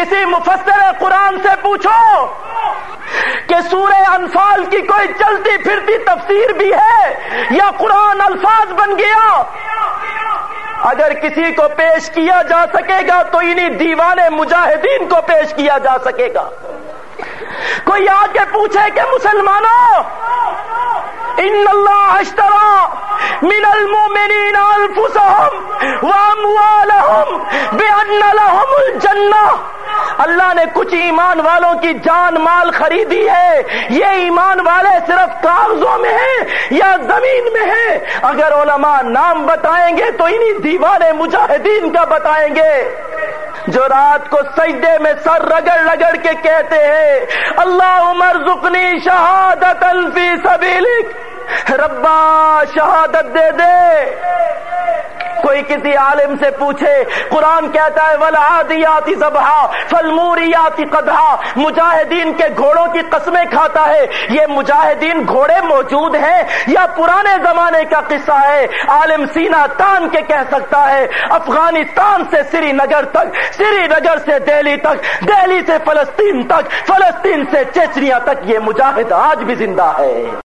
کسی مفسر قرآن سے پوچھو کہ سورہ انفال کی کوئی چلتی پھرتی تفسیر بھی ہے یا قرآن الفاظ بن گیا؟ اگر کسی کو پیش کیا جا سکے گا تو انہی دیوان مجاہدین کو پیش کیا جا سکے گا۔ کوئی آ کے پوچھے کہ مسلمانوں، ان اللہ اشترا من المؤمنین انفسهم واموالهم بان لهم الجنہ اللہ نے کچھ ایمان والوں کی جان مال خریدی ہے یہ ایمان والے صرف کاغذوں میں ہیں یا زمین میں ہیں اگر علماء نام بتائیں گے تو انہی دیوانے مجاہدین کا بتائیں گے جو رات کو سجدے میں سر رگڑ رگڑ کے کہتے ہیں اللہ عمر زکنی شہادت الفی سبیلک، ربا شہادت دے دے۔ کوئی کسی عالم سے پوچھے، قرآن کہتا ہے ولادیاتی زبہ فلموریاتی قدہ مجاہدین کے گھوڑوں کی قسمیں کھاتا ہے۔ یہ مجاہدین گھوڑے موجود ہیں یا پرانے زمانے کا قصہ ہے؟ عالم سینا تان کے کہہ سکتا ہے، افغانستان سے سری نگر تک، سری نگر سے دہلی تک، دہلی سے فلسطین تک، فلسطین سے چیچنیا تک یہ مجاہد آج بھی زندہ ہے۔